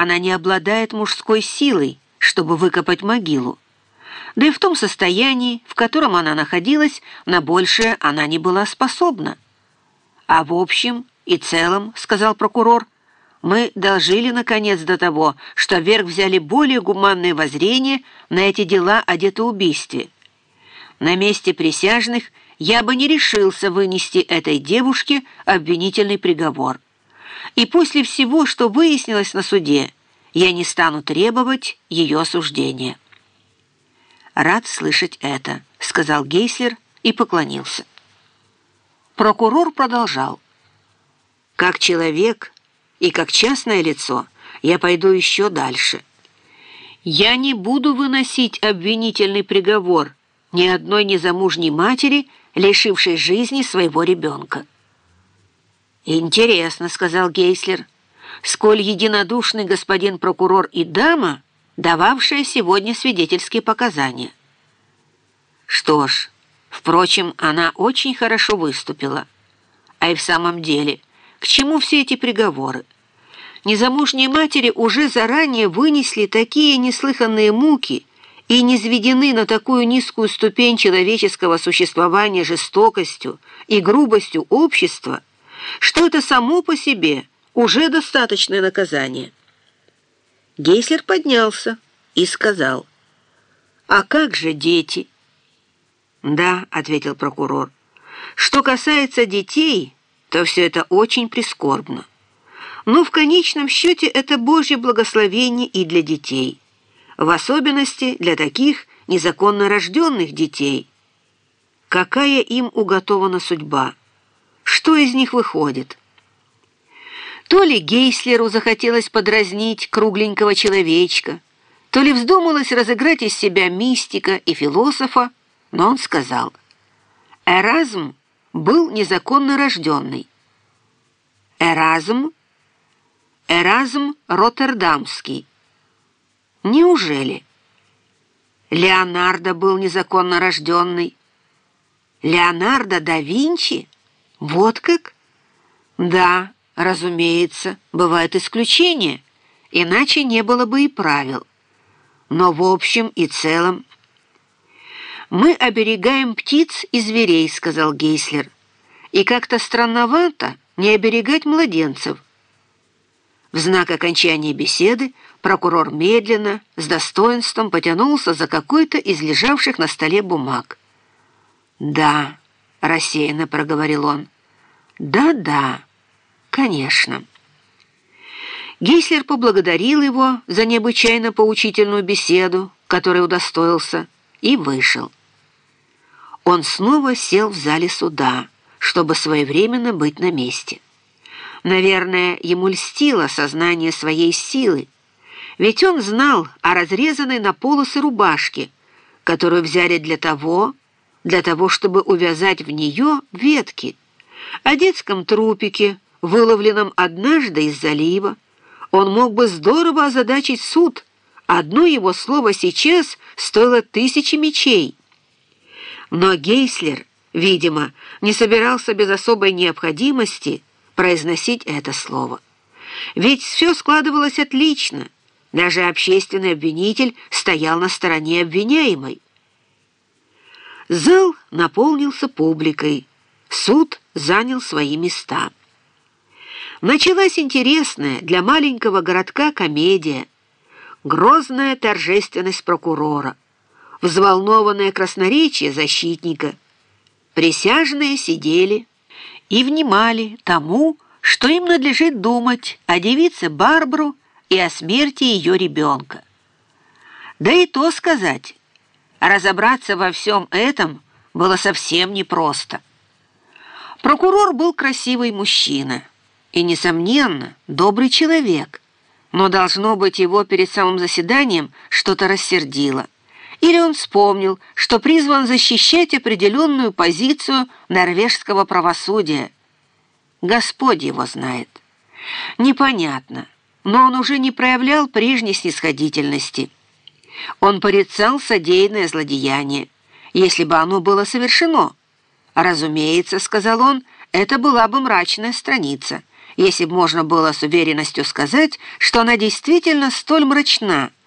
Она не обладает мужской силой, чтобы выкопать могилу. Да и в том состоянии, в котором она находилась, на большее она не была способна. А в общем и целом, сказал прокурор, мы дожили, наконец, до того, что вверх взяли более гуманное воззрение на эти дела о детоубийстве. На месте присяжных я бы не решился вынести этой девушке обвинительный приговор. И после всего, что выяснилось на суде, я не стану требовать ее осуждения. «Рад слышать это», — сказал Гейслер и поклонился. Прокурор продолжал. «Как человек и как частное лицо я пойду еще дальше. Я не буду выносить обвинительный приговор ни одной незамужней матери, лишившей жизни своего ребенка». «Интересно», — сказал Гейслер, — «сколь единодушный господин прокурор и дама, дававшая сегодня свидетельские показания». «Что ж, впрочем, она очень хорошо выступила. А и в самом деле, к чему все эти приговоры? Незамужние матери уже заранее вынесли такие неслыханные муки и низведены на такую низкую ступень человеческого существования жестокостью и грубостью общества, что это само по себе уже достаточное наказание. Гейслер поднялся и сказал, «А как же дети?» «Да», — ответил прокурор, «что касается детей, то все это очень прискорбно. Но в конечном счете это Божье благословение и для детей, в особенности для таких незаконно рожденных детей. Какая им уготована судьба?» Что из них выходит? То ли Гейслеру захотелось подразнить кругленького человечка, то ли вздумалось разыграть из себя мистика и философа, но он сказал, Эразм был незаконно рожденный. Эразм? Эразм Роттердамский. Неужели? Леонардо был незаконно рожденный. Леонардо да Винчи? Вот как? Да, разумеется, бывают исключения, иначе не было бы и правил. Но в общем и целом... «Мы оберегаем птиц и зверей», — сказал Гейслер. «И как-то странновато не оберегать младенцев». В знак окончания беседы прокурор медленно, с достоинством потянулся за какой-то из лежавших на столе бумаг. «Да», — рассеянно проговорил он. «Да-да, конечно». Гейслер поблагодарил его за необычайно поучительную беседу, которой удостоился, и вышел. Он снова сел в зале суда, чтобы своевременно быть на месте. Наверное, ему льстило сознание своей силы, ведь он знал о разрезанной на полосы рубашке, которую взяли для того, для того, чтобы увязать в нее ветки, о детском трупике, выловленном однажды из залива. Он мог бы здорово озадачить суд. Одно его слово сейчас стоило тысячи мечей. Но Гейслер, видимо, не собирался без особой необходимости произносить это слово. Ведь все складывалось отлично. Даже общественный обвинитель стоял на стороне обвиняемой. Зал наполнился публикой. Суд занял свои места. Началась интересная для маленького городка комедия. Грозная торжественность прокурора, взволнованное красноречие защитника. Присяжные сидели и внимали тому, что им надлежит думать о девице Барбару и о смерти ее ребенка. Да и то сказать, разобраться во всем этом было совсем непросто. Прокурор был красивый мужчина и, несомненно, добрый человек, но, должно быть, его перед самым заседанием что-то рассердило. Или он вспомнил, что призван защищать определенную позицию норвежского правосудия. Господь его знает. Непонятно, но он уже не проявлял прежней снисходительности. Он порицал содеянное злодеяние, если бы оно было совершено – «Разумеется», — сказал он, — «это была бы мрачная страница» если бы можно было с уверенностью сказать, что она действительно столь мрачна,